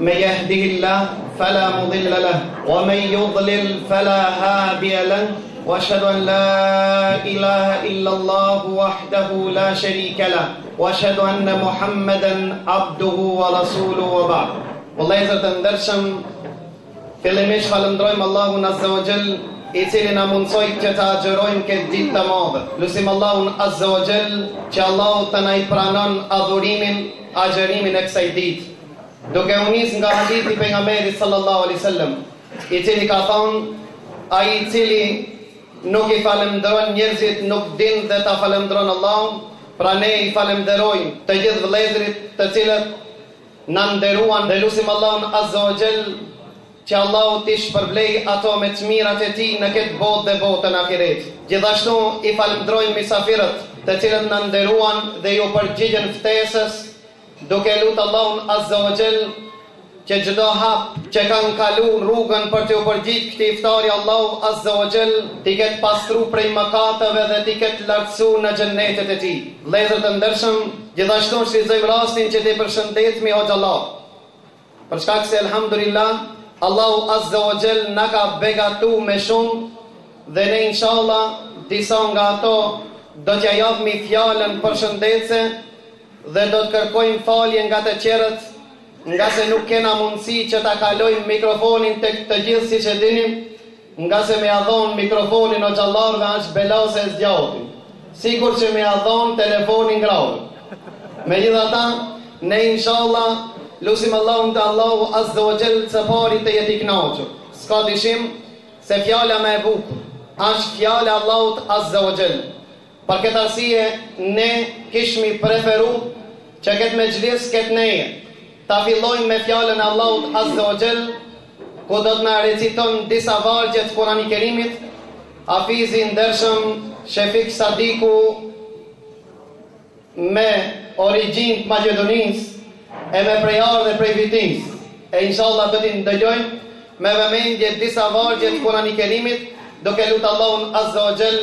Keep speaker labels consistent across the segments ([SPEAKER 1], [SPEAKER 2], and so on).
[SPEAKER 1] من يهده الله فلا مضل له ومن يضلل فلا هادي له واشهد ان لا اله الا الله وحده لا شريك له واشهد ان محمدا عبده ورسوله وبعد والله يا تندرشم Fillimisht falëndrojmë Allahun Azze o Xhel, i cili na mundësoi që të agjërojmë këtë ditë të madhe. Lusim Allahun Azze o Xhel që Allahu të na i pranon adhurimin, agjërimin e kësaj ditë. Duke u nis nga hadithi i pejgamberit sallallahu alaihi wasallam, i cili ka thënë ai i cili nuk i falëndron njerëzit nuk din dhe ta falëndron Allahun, pra ne i falënderojmë të gjithë vëllezërit të cilët na nderuan dhe lusim Allahun Azza wa Jell që Allahu t'i shpërblej ato me të mirat e Tij në këtë botë dhe botën ahiret. Gjithashtu i falëndrojmë mysafirët të cilët na nderuan dhe iu përgjigjën ftesës duke lutë Allahun Azza wa Jell që çdo hap që kanë kalu rrugën për t'iu përgjigjë këtij iftari Allahu Azza wa Jell t'i ketë pastru prej mëkateve dhe t'i ketë lartësu në xhennetet e Tij. Vëllezër të ndershëm, Gjithashtu shfrytëzojmë rastin që t'i përshëndetmi hoxhallarët. Për shkak se elhamdulillah Allahu azza wa jall na ka begatu me shumë dhe ne inshallah disa nga ato do t'ia japmi fjalën përshëndetëse dhe do të kërkojmë falje nga të tjerët ngase nuk kena mundësi që ta kalojmë mikrofonin tek të gjithë siç e dinim Ngase me ia dhonë mikrofonin hoxhallarëve asht bela se e zgjatin. Sikur që me ia dhonë telefonin grave. Megjithatë, ne inshalla lusim Allahun që Allahu azze o xhel së pari të jetë i kënaqur. S'ka dyshim se fjala më e bukur është fjala e Allahut azze o xhel. Për këtë arsye ne kishmi preferu që këtë mexhlis këtë neje ta fillojmë me fjalën e Allahut Azze o Xhell, ku do të na reciton disa vargje të Kurani Kerimit, Hafizi i ndershëm Shefik Sadiku me origjinë të Maqedonisë e me prejardhje prej Vitisë. E inshallah do t'i ndëgjojmë me vëmendje disa vargje të Kurani Kerimit, duke lutë Allahun
[SPEAKER 2] Azze o Xhell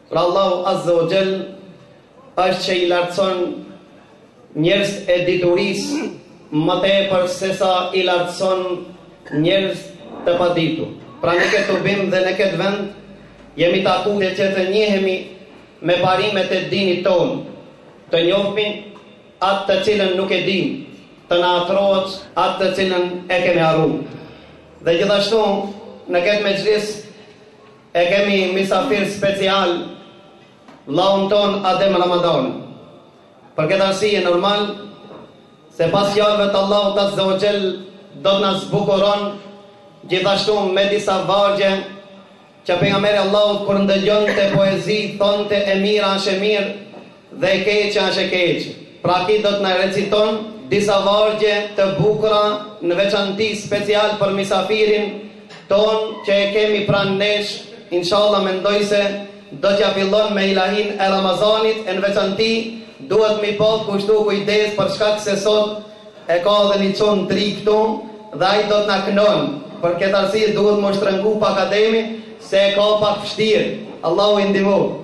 [SPEAKER 2] Pra Allahu Azze o Gjell është që i lartëson njerëzit e diturisë më tepër sesa i lartëson njerëz të paditur. Pra në këtë tubim dhe në këtë vend, jemi taku dhe që të njëhemi me parimet e dinit tonë, të njofmi atë të cilën nuk e dimë, të na atrohet atë të cilën e kemi harru. Dhe gjithashtu, në këtë mexhlis, E kemi mysafir special vllaun tonë Adem Ramadani. Për këtë arsye normal se pas fjalëve të Allahut Azze o Xhel do të na zbukuron gjithashtu me disa vargje që pejgamberi i Allahut kur ndëgjonte poezi thonte e mira është e mirë Dhe e keqja është e keqe. Pra ky do të na reciton disa vargje të bukura në veçanti special për mysafirin tonë që e kemi pranë nesh, inshallah mendoj se do t'ja fillon me ilahinë e Ramazanit e në veçanti duhet m'i po kushtu kujdes për shkak se sot e ka edhe një çun tri këtu dhe ai do të na kënon. Për këtë arsye duhet m'u shtrëngu pak Ademi se e ka pak vështirë. Allahu i
[SPEAKER 3] ndihmoftë.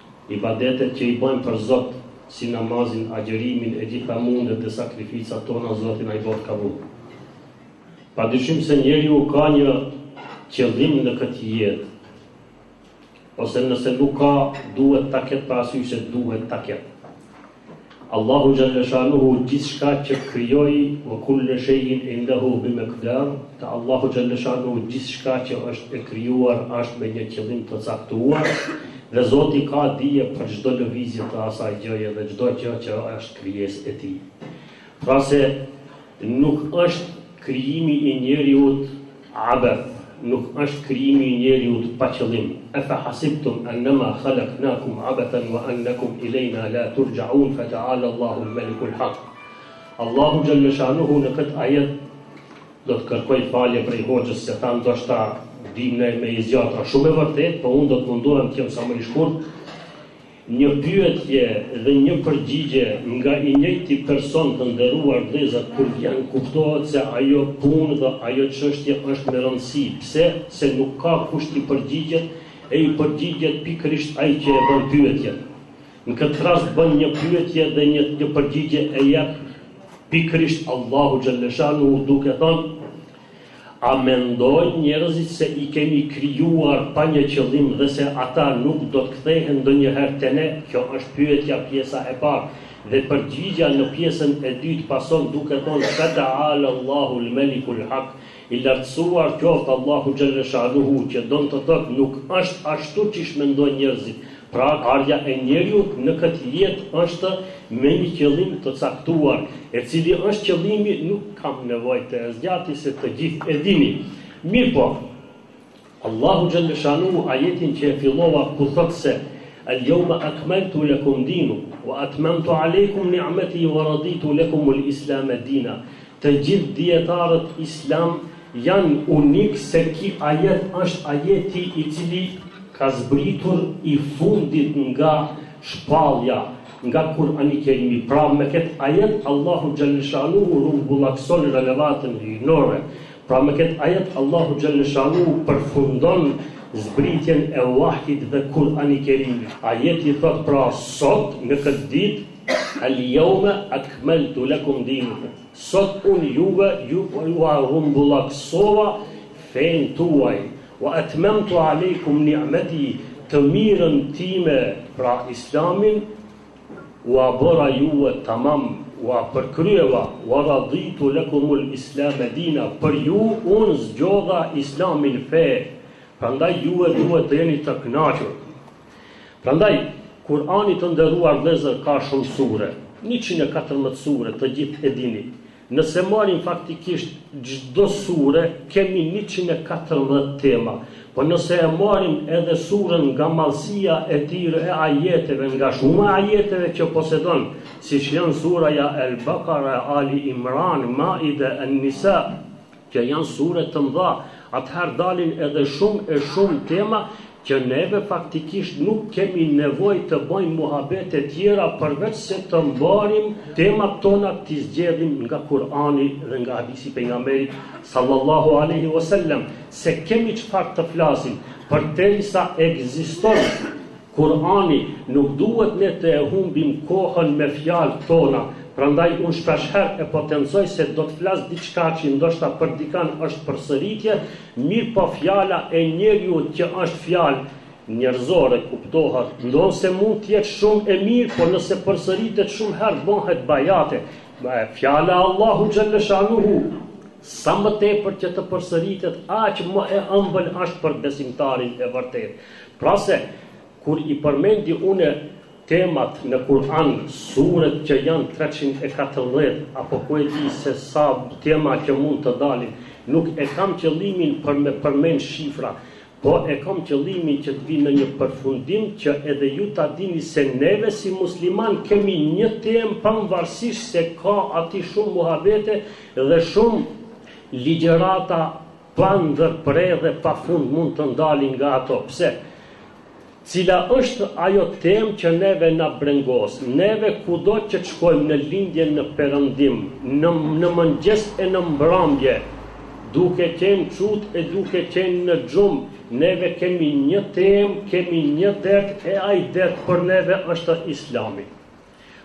[SPEAKER 3] Ibadetet që i bëjmë për Zot, si namazin, agjërimin e gjitha mundet dhe sakrificat tona Zoti na i bëftë kabul. Padyshim se njeriu ka një qëllim në këtë jetë. Ose nëse nuk ka, duhet ta ketë parasysh se duhet ta ketë. Allahu xhalla shanuhu gjithçka që krijoi wa kullu shay'in indahu bi miqdar, te Allahu xhalla shanuhu gjithçka që është e krijuar është me një qëllim të caktuar dhe Zoti ka dije për çdo lëvizje të asaj gjëje dhe çdo gjë që është krijesë e Tij. Pra se nuk është krijimi i njeriut abath, nuk është krijimi i njeriut pa qëllim. Afa hasibtum annama khalaqnakum abathan wa annakum ilayna la turja'un fata'ala Allahu al-maliku al-haq. Allahu xhalla shanuhu në këtë ajet do të kërkoj falje prej hoxhës se tha ndoshta dimë ne me i zgjat shumë e vërtet, po unë do të mundohem të jem sa më i shkurt, Një pyetje dhe një përgjigje nga i njëjti person të nderuar vlezër kur vjen kuptohet se ajo punë dhe ajo çështje është me rëndësi pse se nuk ka kush t'i përgjigjet e i përgjigjet pikërisht ai që e bën pyetjen në këtë rast bën një pyetje dhe një përgjigje e jep pikërisht Allahu xhalleshanuhu duke thënë A mendojnë njerëzit se i kemi krijuar pa një qëllim dhe se ata nuk do të kthehen ndonjëherë te ne? Kjo është pyetja pjesa e parë. Dhe përgjigja në pjesën e dytë pason duke thonë Feta'ala Allahu l-Melikul Hak, I lartësuar qoftë Allahu xhelleshanuhu, që don të thotë nuk është ashtu çish mendojnë njerëzit, Pra ardhja e njeriut në këtë jetë është me një qëllim të caktuar, e cili është qëllimi nuk kam nevojë të e zgjati se të gjithë e dini. Mirëpo, Allahu xhallal shanuhu ajetin që e fillova ku thotë se El yawma akmaltu lakum dinu wa atmamtu alaykum ni'mati wa raditu lakum al-islam dina. Të gjithë dijetarët islam Jam unik se ky ajet është ajeti i cili ka zbritur i fundit nga shpallja nga Kurani Kerim pra me ketë ajet Allahu Xhelleshanuhu rrumbullakson relevatën hyjnore pra me ketë ajet Allahu Xhelleshanuhu përfundon zbritjen e wahjit dhe Kurani Kerimi ajeti thot pra sot në këtë ditë Al-Jaume Akmeltu Lekum Dinekum Sot unë juve ju ua rrumbullaksova fenë tuaj, wa atmamtu alejkum ni'mati, të mirën time, pra Islamin, ua bëra juve tamam, ua përkryeva, wa raditu lakumul islame dina, për ju unë zgjodha Islamin fe, prandaj juve duhet të jeni të kënaqur. Prandaj, Kur'ani të nderuar vëllezër ka shumë sure, njëqind e katërmbëdhjetë sure të gjithë e dini. Nëse marrim faktikisht çdo sure kemi njëqind e katërmbëdhjetë tema, po nëse e marrim edhe suren nga madhësia e tyre e ajeteve, nga shuma e ajeteve që posedon, siç janë suraja El-Bakara, Ali Imran, Maide, En-Nisa, që janë sure të mëdha, atëherë dalin edhe shumë e shumë tema, që neve faktikisht nuk kemi nevojë të bëjmë muhabete tjera përveç se të marrim temat tona t'i zgjedhim nga Kur'ani dhe nga hadisi i pejgamberit sallallahu alaihi wasallam se kemi çfarë të flasim përderisa ekziston Kur'ani nuk duhet ne të e humbim kohën me fjalë tona prandaj unë shpeshherë e potencoj se do të flas diçka që ndoshta për dikënë është përsëritje Mirëpo fjala e njeriut që është fjalë njerëzore kuptohet, ndonëse mund të jetë shumë e mirë, por nëse përsëritet shumë herë bëhet bajate. Fjala e Allahu xhelleshanuhu, sa më tepër që të përsëritet, aq më e ëmbël është për besimtarin e vërtetë. Pra se, kur i përmendi une Temat në Kur'an, suret që janë treqind e katërmbëdhjetë apo ku e di se sa tema që mund të dalin, nuk e kam qëllimin për me përmend shifra, po e kam qëllimin që të vi në një përfundim që edhe ju ta dini se neve si muslimanë kemi një temë pavarësisht se ka aty shumë muhabete dhe shumë ligjërata Pa ndërprerë dhe pa fund mund të dalin nga ato. Pse? Cila është ajo temë që neve na brengos? Neve kudo që të shkojmë në lindje në perëndim, në në mëngjes e në mbrëmje, duke qenë zgjut e duke qenë në gjumë, neve kemi një temë, kemi një dert e ai dert për neve është Islami.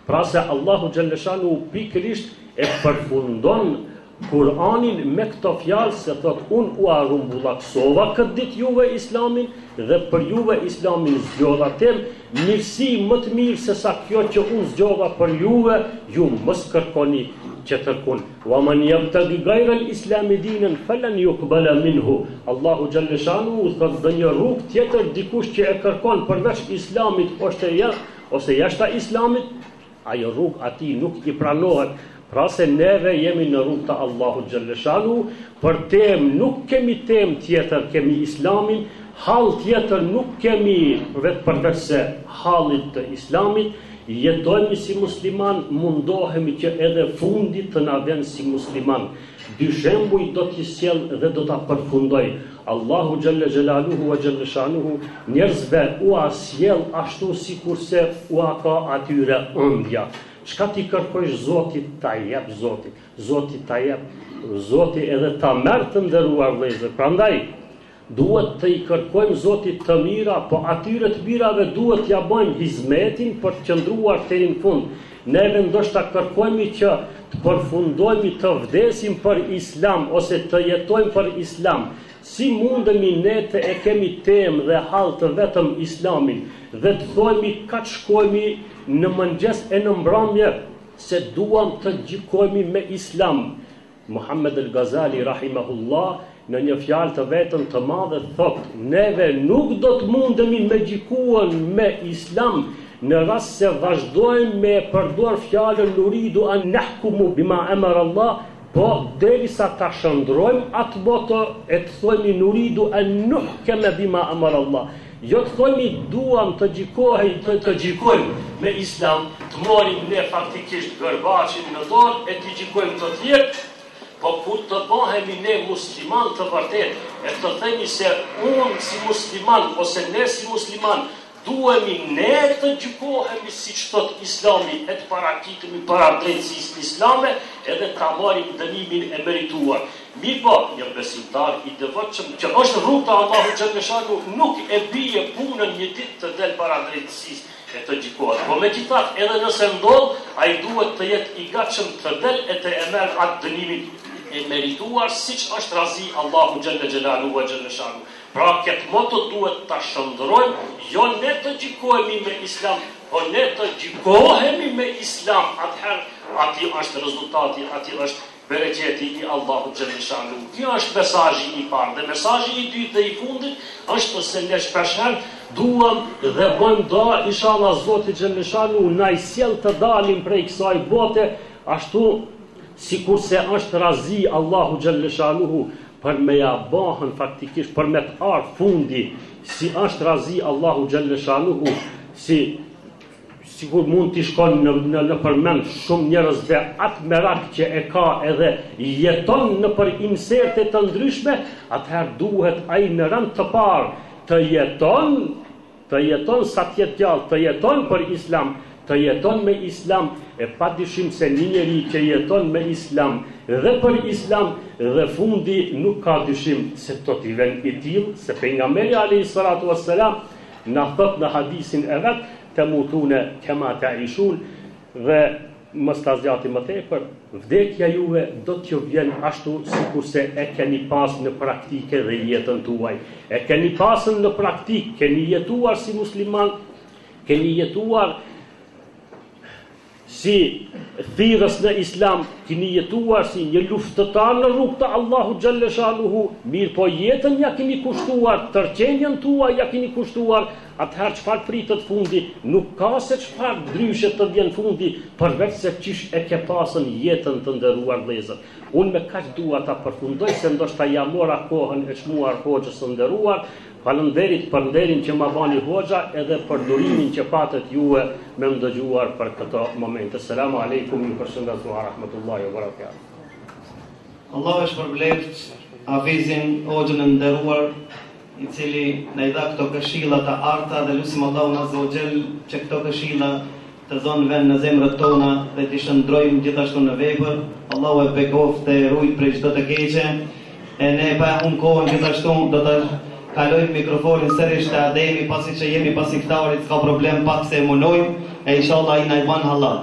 [SPEAKER 3] Pra se Allahu Xhelleshanuhu pikërisht e përfundon Kur'anin me këto fjalë se thotë unë ua rrumbullakësova këtë ditë juve islamin dhe për juve islamin zgjodha temë mirësi më të mirë sesa kjo që unë zgjodha për juve ju mos kërkoni tjetërkund wa man jabtagi gajral islami dinen falen jukbala minhu Allahu Xhelleshanuhu thotë ndonjë rrugë tjetër dikush që e kërkon përveç islamit është e jashtë ose jashta Islamit, ajo rrugë atij nuk i pranohet, pra se neve jemi në rrugë të Allahut xhalleshanu, për temë nuk kemi temë tjetër kemi Islamin, hall tjetër nuk kemi vetë përveçse hallit të Islamit, jetojmë si musliman mundohemi që edhe fundi të na vjen si musliman, dy shembuj do t'i sjell dhe do ta përfundoj, Allahu xhelle xhelaluhu wa xhelle shanuhu njerëzve ua sjell ashtu sikurse ua ka atyre ëndja. Çka t'i kërkojsh Zotit ta jep Zoti. Zoti ta jep, Zoti edhe ta merr të nderuar vëllezër. Prandaj duhet të i kërkojmë Zotit të mira, po atyre të mirave duhet t'ia bëjmë hizmetin për të qëndruar deri në fund. Neve ndoshta kërkojmë që të përfundojmë të vdesim për Islam ose të jetojmë për Islam. Si mundemi ne të e kemi temë dhe hall të vetëm Islamin dhe të thojmë ka të shkojmë në mëngjes e në mbrëmje se duam të gjykojmë me Islam? Muhammed el-Gazali rahimehullah në një fjalë të vetën të madhe thotë, neve nuk do të mundemi me gjykuan me islam në rast se vazhdojmë me e përdor fjalën nuridu an nahkumu bima amara Allah, po derisa ta shndërrojmë atë moto e të thojmë nuridu an nuhkeme bima amara Allah. Jo të thomi duam të gjy të gjykojmë me islam, të marrim ne faktikisht gërbaçin në dorë e t'i gjykojmë të tjerët, po kur të bëhemi ne musliman të vërtetë, e të themi se unë si musliman, ose ne si musliman, duhemi ne të gjykohemi siç thotë islami, e të paraqitemi para drejtësisë islame, edhe ta marrim dënimin e merituar. Mirëpo, një besimtar i devotshëm që është në rrugë të Allahut Xhelleshanuhu nuk e bie punën një ditë të del para drejtësisë e të gjykohet. Por megjithatë, edhe nëse ndodh, ai duhet të jetë i gatshëm të del e të e merr atë dënimin e merituar siç është razi Allahu Xhelle Xhelaluhu ve Xhelleshanu. Pra këtë moto duhet ta shndërrojmë, jo ne të gjykohemi me Islam, po ne të gjykohemi me Islam, atëherë aty është rezultati, aty është Bereqeti i Allahut xhelle shanuhu. Ky është mesazhi i parë dhe mesazhi i dytë dhe i fundit është se ne shpesh herë duam dhe bëjmë dua inshallah Zoti xhelle shanuhu na i sjell të dalim prej kësaj bote ashtu sikurse është razi Allahu xhelle shanuhu por me ja bahen faktikisht për me t'ardhë fundi si është razi Allahu xhelle shanuhu si sikur mund ti shkon në në në përmend shumë njerëzve atë merak që e ka edhe jeton nëpër inserte të ndryshme, atëherë duhet ai në rend të parë të jeton, të jeton sa të jetë gjallë, të jeton për Islam, të jeton me Islam, e pa dyshim se një njeri që jeton me Islam dhe për Islam dhe fundi nuk ka dyshim se do t'i vjen i tillë, se pejgamberi alejhi salatu vesselam Na thotë në hadisin e vet, Temutune kema taishun, dhe mos ta zgjati më tepër, vdekja juve do t'ju vjen ashtu sikurse e keni pas në praktikë edhe jetën tuaj. E keni pasën në praktikë, keni jetuar si musliman, keni jetuar Si thirrës në Islam kini jetuar si një luftëtar në rrugë të Allahut xhelle shanuhu, mirëpo jetën ia kini kushtuar, tërë qenien tuaj ia kini kushtuar, atëherë çfarë pritet fundi? Nuk ka se çfarë ndryshe të vjen fundi përveç se qysh e ke pasën jetën të nderuar vëllezër. Unë me kaq dua ta përfundoj se ndoshta ia mora kohën e çmuar hoxhës së nderuar, Falënderit për nderin që ma bani hoxha edhe për durimin që patët juve me më dëgjuar për këto momente. Selamu alejkum, ju përshëndes ue rahmetullahi ue berekatuhu.
[SPEAKER 2] Allahu e shpërbleftë hafizin hoxhën e nderuar i cili na i dha këto këshilla të arta dhe lusim Allahun azze ve xhel që këto këshilla të zënë vend në zemrat tona dhe t'i shndërrojmë gjithashtu në vepër Allahu e bekoftë dhe e rujt prej çdo të keqe e ne pa e humë kohën gjithashtu do ta kalojmë mikrofonin sërish te Ademi pasi që jemi pasikëtarit s'ka problem pak se
[SPEAKER 4] e munojmë e inshallah na
[SPEAKER 2] e ban hallall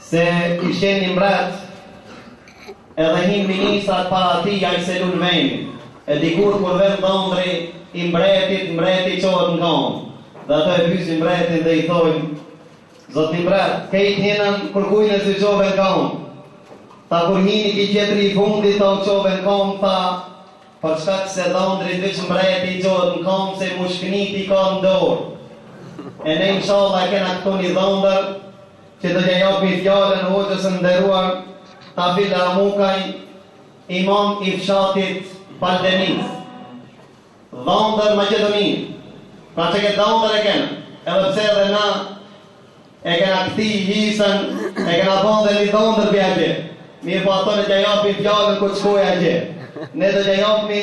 [SPEAKER 2] Se ish ni mbret Edhe hin ministrat para tij ai s'e lun venin E dikur kur vjen dhëndri i mbretit Mbreti çohet n'kamë Dhe ata e pysin mbretin dhe i thojnë Zotni mbret krejt hinën kurkujna s'ju çove n'kamë Tha kur hini ki tjetri i fundit ti u çove n'kamë Tha për shkak se dhëndrit veç mbreti i çohet n'kamë Se mushkniti i ka n'dorë E ne inshalla e kena këtu ni dhëndër Që do t'ia japmi fjalën hoxhës së nderuar Tafil Ramukaj, imam i fshatit Baldenicë, dhandër Maqedoni. Pra që këtë dhandër e kena, edhe pse edhe na e kena këtu hisen, e kena dhonë dhe një dhandër për atje. Mirëpo ato le t'ia japin fjalën kur të shkojë atje. Ne do
[SPEAKER 5] t'ia japmi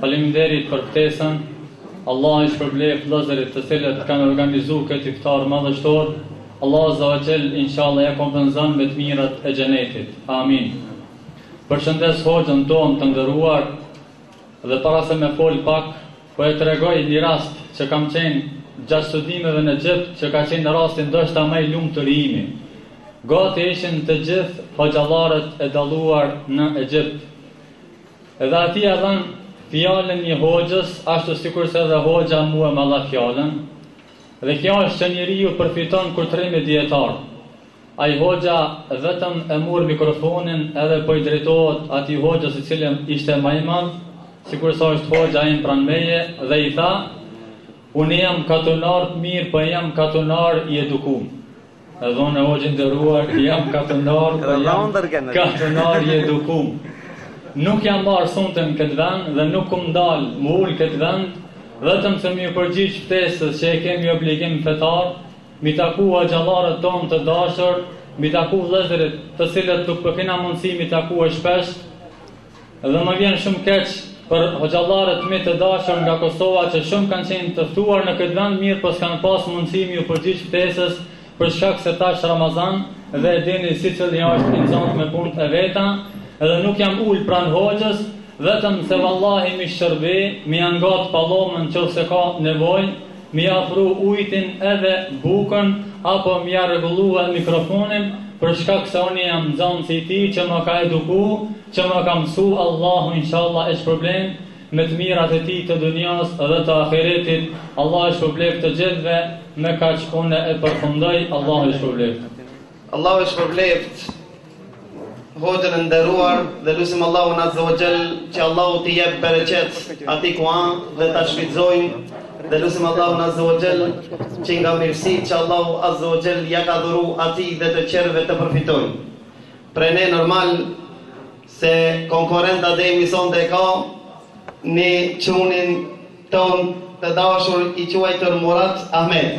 [SPEAKER 5] Faleminderit për ftesën. Allah i shpërbleftë vllezërit të cilët kanë organizu këtë iftar madhështor. Allah Azza wa Jell inshallah e kompenzon me të mirat e xhenetit. Amin. Përshëndes hoxhën tonë të nderuar dhe para se me fol pak po e tregoj një rast që kam qenë gjatë studimeve në Egjipt që ka qenë rasti ndoshta ma i lumtur i imi. Gati ishin të gjithë hoxhallarët e dalluar në Egjipt. Edhe aty ia dhanë fjalën një hoxhës, ashtu sikurse edhe hoxha mua ma dha fjalën. Dhe kjo është që njeriu përfiton kur t'rri me dijetarë. Ai hoxha vetëm e murr mikrofonin edhe po i drejtohet atij hoxhës i cili ishte ma i madh, sikurse është hoxha im pranë meje dhe i tha, Unë jam katunar mirëpo jam katunar i edukum. Edhe unë, hoxhë i nderuar, jam katëndar, po jam katunar i edukum. Nuk jam marrë sonte në këtë vend dhe nuk kum dalë m'u ulë n'këtë vend, vetëm se m'iu përgjigj ftesës që e kemi obligim fetar, mi taku hoxhallarët tonë të dashur, mi taku vlezërit të cilët nuk po kena mundësi mi taku shpesh, Dhe më vjen shumë keq për hoxhallarët e mi të dashur nga Kosova që shumë kanë qenë të ftuar në këtë vend mirëpo s'kanë pas mundësi m'iu përgjigj ftesës për shkak se asht Ramazan dhe e dini secili është i nxanë me punët e veta dhe nuk jam ul pranë hoxhës vetëm se vallahi mi shërbi m'ia ngjat pallomën nëse ka nevojë M'ia afru ujtin edhe bukën apo m'ia rregullu edhe mikrofonin për shkak se unë jam nxansi i tij që më ka eduku, që më ka mësu Allahu inshallah e shpërbleftë me të mirat e tij të dunjas dhe të ahiretit Allahu ju shpërbleftë të gjithëve me kaq unë e përfundoj Allahu ju shpërbleftë.
[SPEAKER 6] Allahu e shpërbleftë Hoxhën e nderuar dhe lusim Allahun Azza wa Jall që Allahu t'i jep bereqet atij ku asht dhe ta shfrytëzojnë dhe lusim Allahun Azza wa Jall që nga mirësitë që Allahu Azza wa Jall ja ka dhuru atij dhe të tjerët të përfitojnë. Pra ne normal se konkurrenta dhe emisioni ka një çunin tonë të dashur i quajtur Murat Ahmed.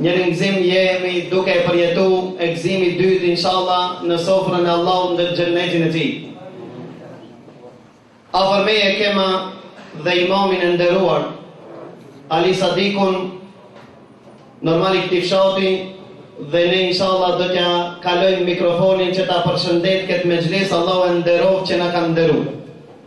[SPEAKER 1] Njërin gëzim jemi duke e përjetu e gëzimi i dytë inshallah në sofrën e Allahut në xhennetin e tij. Afër me e kema dhe imamin e nderuar Ali Sadikun normal të këtij fshati dhe ne inshallah do t'ja kalojmë mikrofonin që ta përshëndet këtë mexhlis Allahu e nderoft që na ka
[SPEAKER 7] nderuar.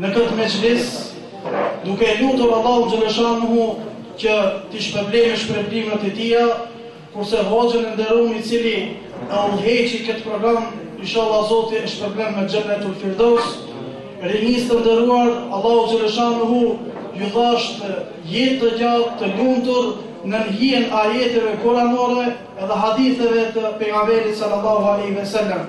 [SPEAKER 7] në këtë mexhlis, duke e lutur Allahu xhaleshanuhu që t'i shpërblejë me shpërblimet e tija, kurse hoxhën e nderuar i cili e udhëheqi këtë program, inshallah Zoti e shpërblen me xhenetul firdos. Rinis të nderuar, Allahu xhaleshanuhu ju dhasht jetë të gjatë, të lumtur në hijen e ajeteve kuranore edhe haditheve të pejgamberit sallallahu alaihi wasallam.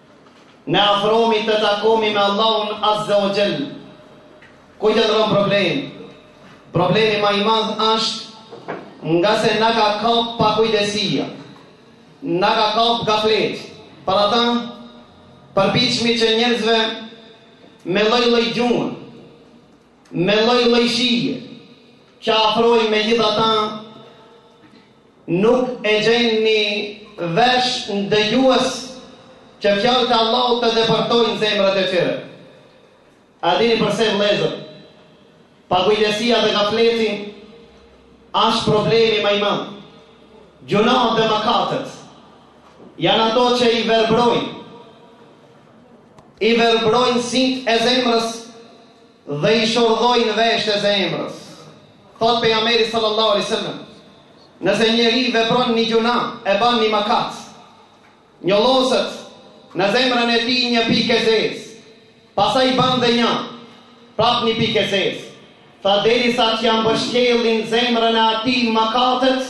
[SPEAKER 1] Ne afrohemi të takohemi me Allahun Azze ve Xhell. Ku qëndron problemi? Problemi më i madh është ngase na ka kap pakujdesia. Na ka kap gafleti. Për ata përpiqemi që njerëzve me lloj lloj gjumë, me lloj lloj shije, që afrojmë megjithatë Nuk e gjejmë një vesh ndëgjues që fjalët e Allahut të depërtojnë në zemrat e tyre. A dini përse vëllezër? Pakujdesia dhe gafleti është problemi më i madh. Gjynahet dhe mëkatet janë ato që i verbrojnë i verbrojnë sytë e zemrës Dhe i shurdhojnë veshët e zemrës. Thotë Pejgamberi sallallahu alaihi wasallam, Nëse njeri vepron një gjynah, e ban një mëkat, njolloset në zemrën e tij një pikë e zezë, pastaj ban dhe një, prap një pikë e zezë. Tha derisa t'ja mbështjellin zemrën e atij mëkatet,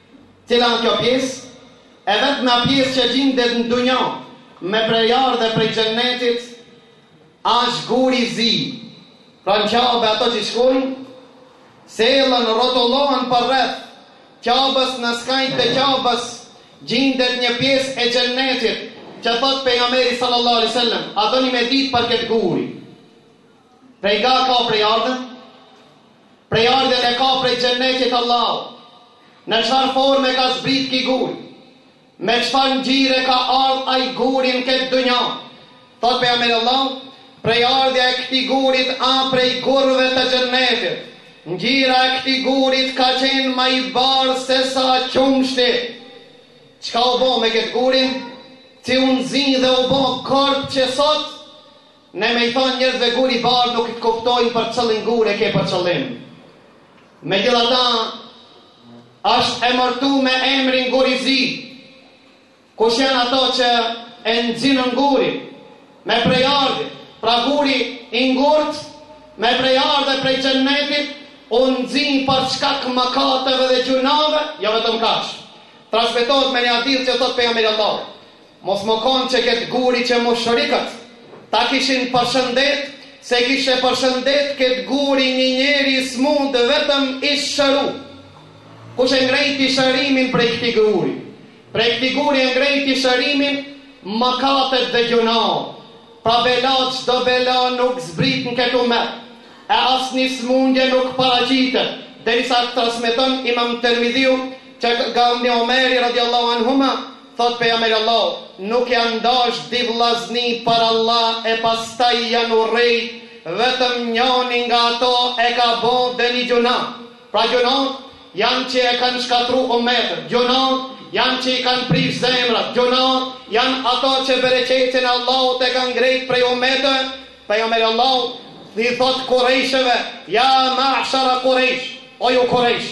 [SPEAKER 1] Cila është kjo pjesë? E vetmja pjesë që gjindet në dunja me prejardhje prej Xhennetit është guri i zi. Pra në Qabe ato që shkojnë, sillen, rrotullohen përreth Qabes, në skaj të Qabes gjindet një pjesë e Xhennetit, që thotë pejgamberi sallallahu alaihi wasallam, a doni me dit për këtë gur? Prej nga e ka prejardhjen? Prejardhjen e ka prej xhennetit t'Allahut. Në çfarë forme ka zbrit ky guri? Me çfarë ngjyre ka ardhë ai guri në këtë dunja? Thot pejgamberi Allahut, prejardhja e këtij gurit a prej gurëve të xhennetit. Ngjyra e këtij gurit ka qenë ma i bardhë sesa qumshti. Çka u bo me këtë gurin? Qi u nxi dhe u bo korb që sotë? Ne me i thanë njerëzve guri bardhë nuk të kuptojnë për cilin gur e ke për qëllim. Megjithatë, është emërtu me emrin guri zi, kush janë ato që e nxinë guri, me prejardhje, pra guri i ngurt, me prejardhje prej xhennetit, u nxi për shkak makateve dhe gjynahve, jo vetëm kaq. Transmetohet me një hadith që thot Pejgamberi Allahut. Mos me kon që ketë guri që mushrikët s'ta kishin përshëndet s'e kishte përshëndet ketë guri një njeri i smut vetëm ish shëru. Kush e ngrejti shërimin prej këtij guri? Prej këtij guri e ngrejti shërimin mëkatet dhe gjynahet. Pra bela çdo bela nuk zbrit në këtë umet e asnjë smundje nuk paraqitet, derisa transmeton Imam Tirmidhiu nga Ibni Omeri radiallahu anhuma, Thotë Pejgamberi Allahut, nuk janë dashtë dy vllazni për Allah e pastaj janë urrejt, vetëm njani nga ato e ka bo ndonjë gjynah. Pra gjynahet janë që e kanë shkatru ummetët, gjunat janë që i kanë prish zemrat, gjynahet janë ato që bereqetin e Allahut e kanë ngrejt prej ummetëve, Pejgamberi Allahut i thotë Kurejshëve, ja ma'shara Kurejsh, o ju Kurejsh,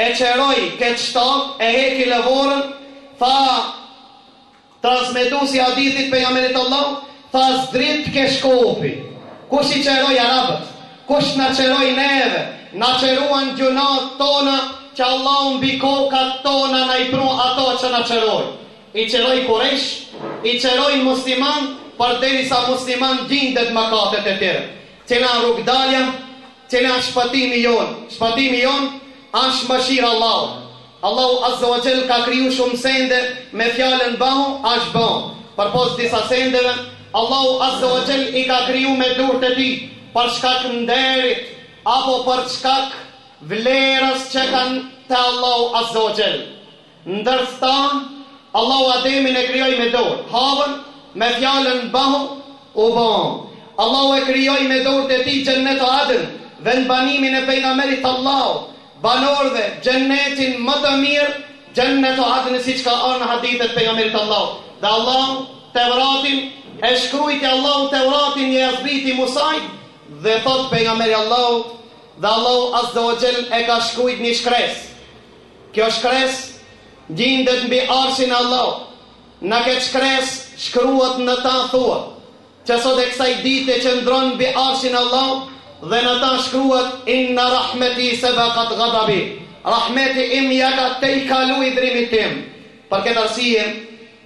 [SPEAKER 1] E qëroi ketë stap e heqi lëvorën, tha transmetusi i hadithit pejgamberit Allahut, tha zdritke shkopi. Kush i qëroi arabët? Kush na qëroi neve? Na qëruan gjynahet tona që Allahu mbi kokat tona na i pruni ato që na qërojnë. I qëroi kurejsh, i qërojnë musliman përderisa musliman binden në mëkatet e tyre. Cila rrugëdalja Cila është shpëtimi jonë? Shpëtimi jonë është mëshira e Allahut. Allahu Azza wa Jall ka kriju shumë sende me fjalën bëhu, është bo. Përpos disa sendeve, Allahu Azza wa Jall i ka kriju me durt e tij, për shkak nderit apo për shkak vlerës që kanë te Allahu Azza wa Jall. Ndër to, Allahu Ademin e krijoi me dorë, Havën me fjalën bëhu, u bë. Allahu e krijoi me dorën e tij Xhennet Adn, vendbanimin e Pejgamberit Allahut, banor dhe Xhennetin më të mirë, Xhennet Adn siç ka ardhë në hadithe të Pejgamberit Allahut, dhe Allahu Tevratin e shkrujti Allahu Tevratin që ia zbriti Musait, dhe thotë Pejgamberi Allahut, dhe Allahu Azze ve Xhel e ka shkrujt një shkresë. Kjo shkresë gjindet mbi Arshin e Allahut. Në këtë shkresë shkruhet, në ta thuhet, që sot e kësaj dite qëndron mbi Arshin e Allahut dhe në ta shkruhet Inna rahmeti sabaqat ghadabi, Rahmeti im ia ka tejkalu idhrimit tim. Për këtë arsye,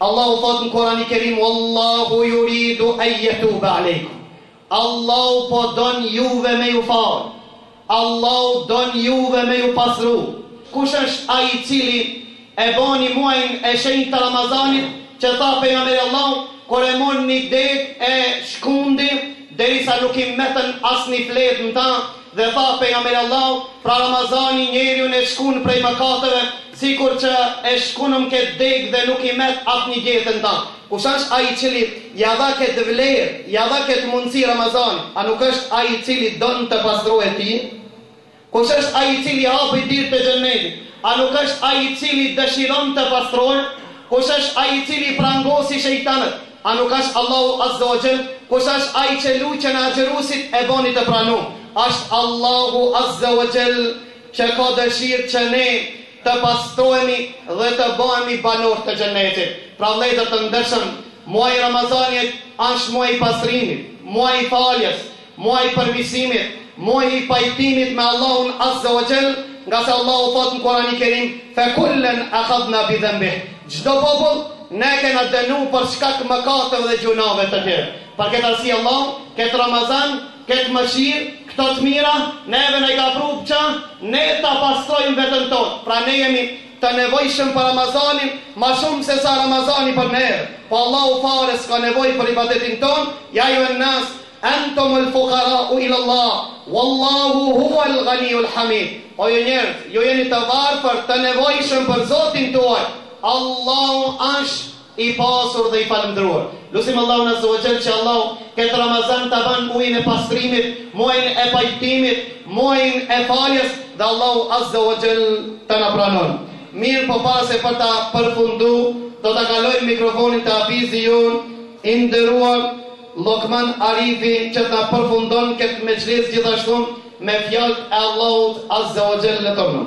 [SPEAKER 1] Allahu thotë në Kur'an-i Kerim, Wallahu yuridu an yatuba alejkum, Allahu po don juve me ju fal. Allahu don juve me ju pasru. Kush është ai i cili e boni muajin e shenjtë të Ramazanit që tha pejgamberi Allahu kur e mor ni degë e shkundi derisa nuk i metën asnjë fletë në ta dhe tha pejgamberi Allahu pra Ramazani njeriun e shkun prej mëkateve sikur që e shkunëm këtë degë dhe nuk i met asnjë gjethe në ta. Kush është ai i cili ia dha këtë vlerë, ia dha këtë mundësi Ramazanit? A nuk është ai i cili don të pastrojë ti? Kush është ai i cili hapi dyert e Xhennetit? A nuk është ai i cili dëshiron të pastrojë? Kush është ai i cili prangosi shejtanët? A nuk është Allahu Azza wa Jall? Kush është ai që lutjen e agjëruesit e boni të pranuar? Është Allahu Azza wa Jall që ka dëshirë që ne të pastrohemi dhe të bëhemi banorë të Xhenetit. Pra vëllezër të ndershëm, muaji i Ramazanit është muaj i pastrimit, muaj i faljes, muaj i përmirësimit, muaji i pajtimit me Allahun azze wa xhell, ngase Allahu thotë në Kur'anin Kerim, Fe kullen ahadna bi dhenbih, çdo popull ne kena dënu për shkak mëkateve dhe gjunaheve të tyre. Për këtë arsye Allahu këtë Ramazan,
[SPEAKER 2] Këtë mëshirë, këto të mira, neve na i ka pru që ne ta pastrojmë veten tonë. Pra ne jemi të nevojshëm për Ramazanin ma shumë se sa Ramazani për neve. Po Allahu fare s'ka nevojë për ibadetin tonë, Ja juhen nas, entumul fukara'u ilallah, wallahu huwal ghaniul hamid. O ju njerëz, ju jeni të varfër, të nevojshëm për Zotin tuaj. Allahu është I pasur dhe i falëndëruar. Lusim Allahun Azza wa Jall që Allahu këtë Ramazan ta ban muajin e pastrimit, muajin e pajtimit, muajin e faljes dhe Allahu Azza wa Jall të na pranon. Mirëpo para se për ta përfundu, do ta kaloj mikrofonin te Hafizi jonë i nderuar Lokman Arifi që të na përfundon këtë mexhlis gjithashtu me fjalët e Allahut Azza wa Jall në tërnën.